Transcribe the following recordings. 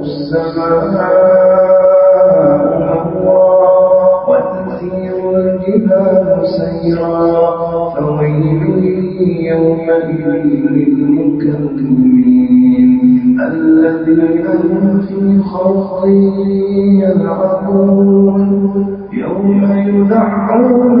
السماء مورا وتسير الجبال سيرا فويل يومئذ للمكذبين الذين هم في خوض يلعبون. يوم يدعون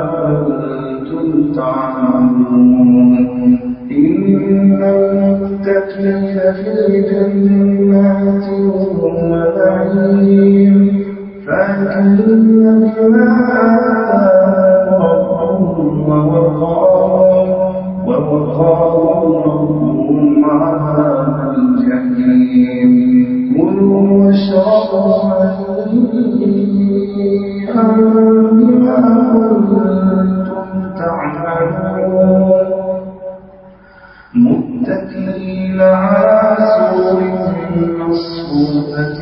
تعملون إن المتقين في جنات ونعيم فاكهين بما ربهم ووقاهم ووقاهم ربهم عذاب الجحيم كلوا واشربوا هنيئا على سور مصفوفة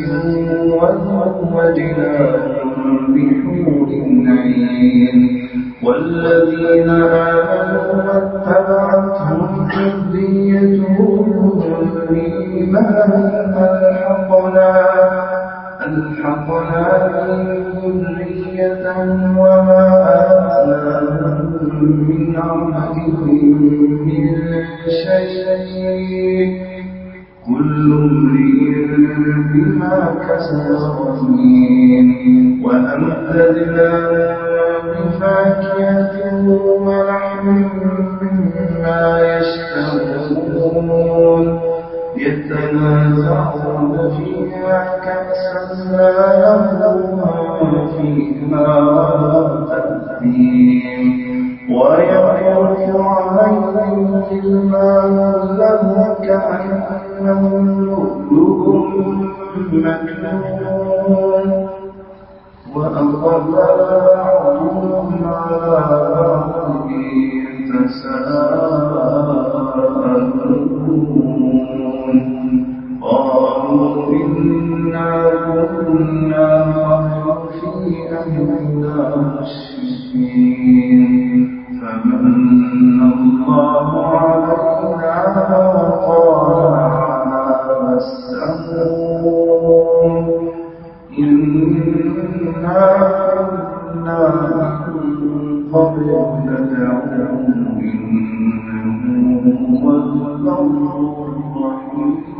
وزوجناهم بحور عين والذين آمنوا واتبعتهم ذريتهم بإيمان ألحقنا ألحقنا بهم ذريتهم وما ألتناهم من عملهم من شيء. كل امرئ بما كسب رهين وأمددناهم بفاكهة ولحم مما يشتهون. يتنازعون فيها كأسا لا يرضون. عليهم غلمان لهم كأنهم لؤلؤ مكنون. وأقبل بعضهم على بعض يتساءلون قالوا إنا كنا في أهلنا مشركين من الله علينا وقال عذاب السموم إنا كنا من قبل ندعوه إنه هو الرحيم.